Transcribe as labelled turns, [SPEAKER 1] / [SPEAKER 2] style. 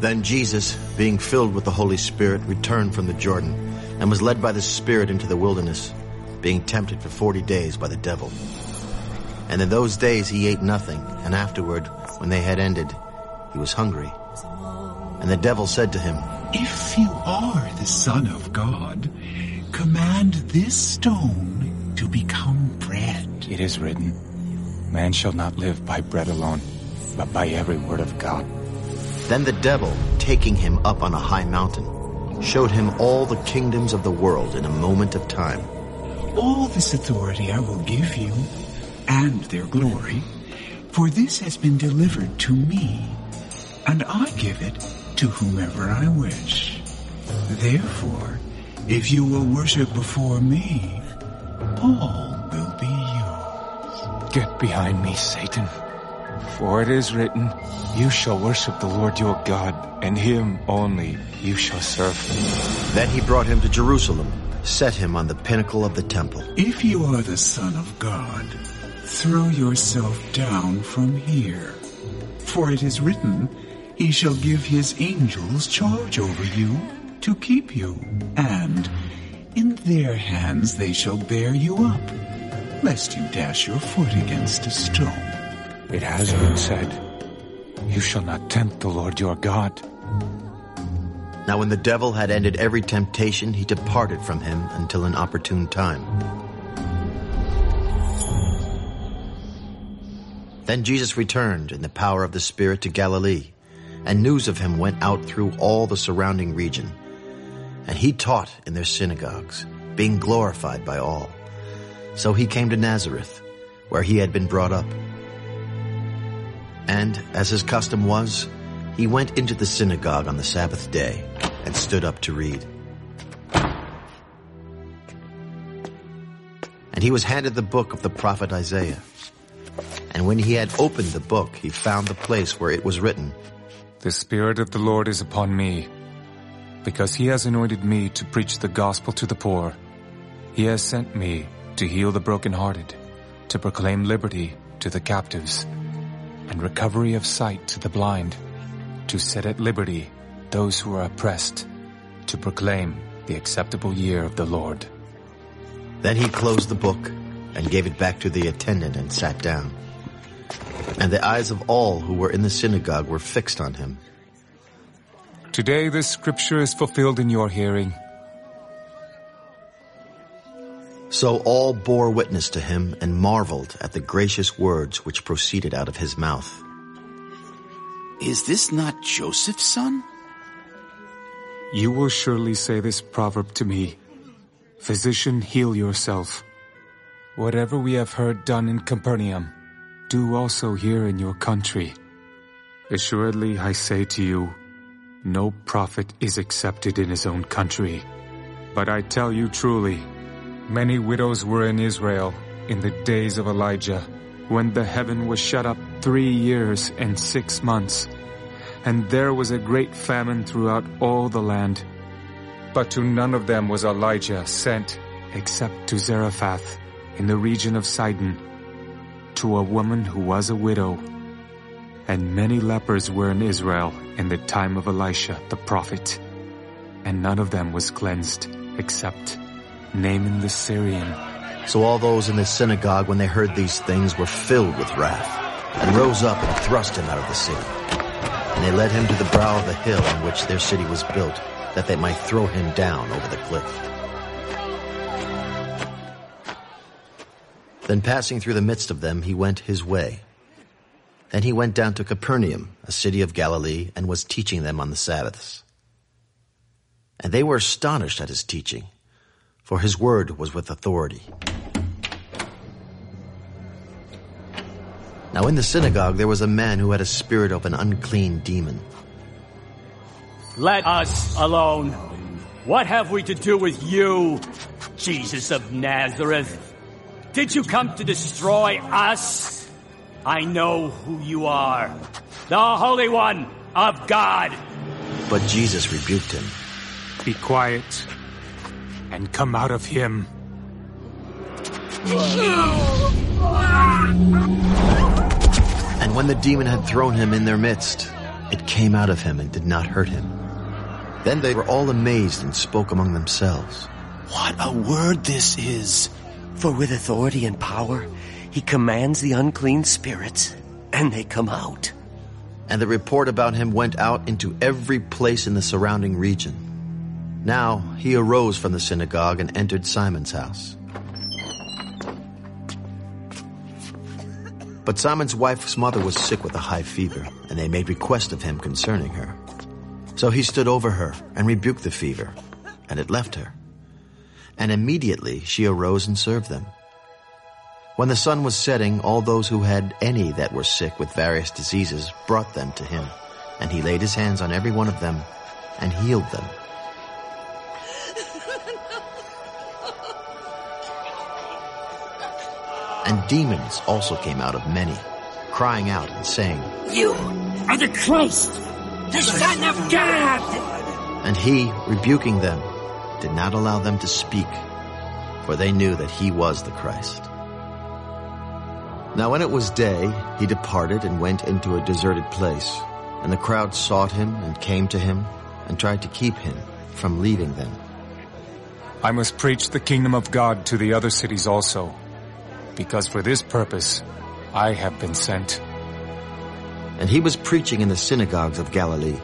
[SPEAKER 1] Then Jesus, being filled with the Holy Spirit, returned from the Jordan and was led by the Spirit into the wilderness, being tempted for forty days by the devil. And in those days he ate nothing, and afterward, when they had ended, he was hungry. And the devil said to him,
[SPEAKER 2] If you are the Son of God, command this stone to become bread.
[SPEAKER 3] It is written, Man shall not live by bread alone, but by every word of God.
[SPEAKER 1] Then the devil, taking him up on a high mountain, showed him all the kingdoms of the world in a moment of time.
[SPEAKER 2] All this authority I will give you, and their glory, for this has been delivered to me, and I give it to whomever I wish. Therefore, if you will worship before me, all will be yours.
[SPEAKER 3] Get behind me, Satan. For it is written, You shall worship the Lord your God, and him only you shall serve.
[SPEAKER 1] Then he brought him to Jerusalem, set him on the pinnacle of the temple.
[SPEAKER 2] If you are the Son of God, throw yourself down from here. For it is written, He shall give His angels charge over you to keep you, and in their hands they shall bear you up, lest you dash your foot against a stone.
[SPEAKER 3] It has been said, You shall not tempt the Lord your God.
[SPEAKER 1] Now when the devil had ended every temptation, he departed from him until an opportune time. Then Jesus returned in the power of the Spirit to Galilee, and news of him went out through all the surrounding region. And he taught in their synagogues, being glorified by all. So he came to Nazareth, where he had been brought up. And, as his custom was, he went into the synagogue on the Sabbath day and stood up to read. And he was handed the book of the prophet Isaiah. And when he had opened the book, he found the place where it was written,
[SPEAKER 3] The Spirit of the Lord is upon me, because he has anointed me to preach the gospel to the poor. He has sent me to heal the brokenhearted, to proclaim liberty to the captives, and recovery of sight to the blind, to set at liberty those who are oppressed, to proclaim the acceptable year of the Lord.
[SPEAKER 1] Then he closed the book and gave it back to the attendant and sat down. And the eyes of all who were in the synagogue were fixed on him.
[SPEAKER 3] Today this scripture is fulfilled in your hearing.
[SPEAKER 1] So all bore witness to him and marveled at the gracious words which proceeded out of his mouth.
[SPEAKER 4] Is this not Joseph's son?
[SPEAKER 3] You will surely say this proverb to me, Physician, heal yourself. Whatever we have heard done in Capernaum, do also here in your country. Assuredly, I say to you, no prophet is accepted in his own country. But I tell you truly, many widows were in Israel in the days of Elijah, when the heaven was shut up three years and six months, and there was a great famine throughout all the land. But to none of them was Elijah sent, except to Zarephath, in the region of Sidon, to a woman who was a widow. And many lepers were in Israel in the time of Elisha the prophet, and none of them was cleansed, except Naaman the Syrian.
[SPEAKER 1] So all those in the synagogue, when they heard these things, were filled with wrath, and rose up and thrust him out of the city. And they led him to the brow of the hill on which their city was built, that they might throw him down over the cliff. Then passing through the midst of them, he went his way. Then he went down to Capernaum, a city of Galilee, and was teaching them on the Sabbaths. And they were astonished at his teaching, for his word was with authority. Now in the synagogue there was a man who had a spirit of an unclean demon.
[SPEAKER 5] Let us alone. What have we to do with you, Jesus of Nazareth? Did you come to destroy us? I know who you are. The Holy One of God.
[SPEAKER 1] But Jesus rebuked him.
[SPEAKER 3] Be quiet and come out of him.
[SPEAKER 1] And when the demon had thrown him in their midst, it came out of him and did not hurt him. Then they were all amazed and spoke among themselves.
[SPEAKER 4] What a word this is!
[SPEAKER 6] For with authority and power, he commands the unclean spirits, and they come out.
[SPEAKER 1] And the report about him went out into every place in the surrounding region. Now he arose from the synagogue and entered Simon's house. But Simon's wife's mother was sick with a high fever, and they made request of him concerning her. So he stood over her and rebuked the fever, and it left her. And immediately she arose and served them. When the sun was setting, all those who had any that were sick with various diseases brought them to him, and he laid his hands on every one of them and healed them. And demons also came out of many, crying out and saying,
[SPEAKER 7] You are the Christ, the Son of God.
[SPEAKER 1] And he, rebuking them, did not allow them to speak, for they knew that he was the Christ. Now when it was day, he departed and went into a deserted place, and the crowd sought him and came to him and tried to keep him from leaving them.
[SPEAKER 3] I must preach the kingdom of God to the other cities also, because for this purpose I have been sent.
[SPEAKER 1] And he was preaching in the synagogues of Galilee,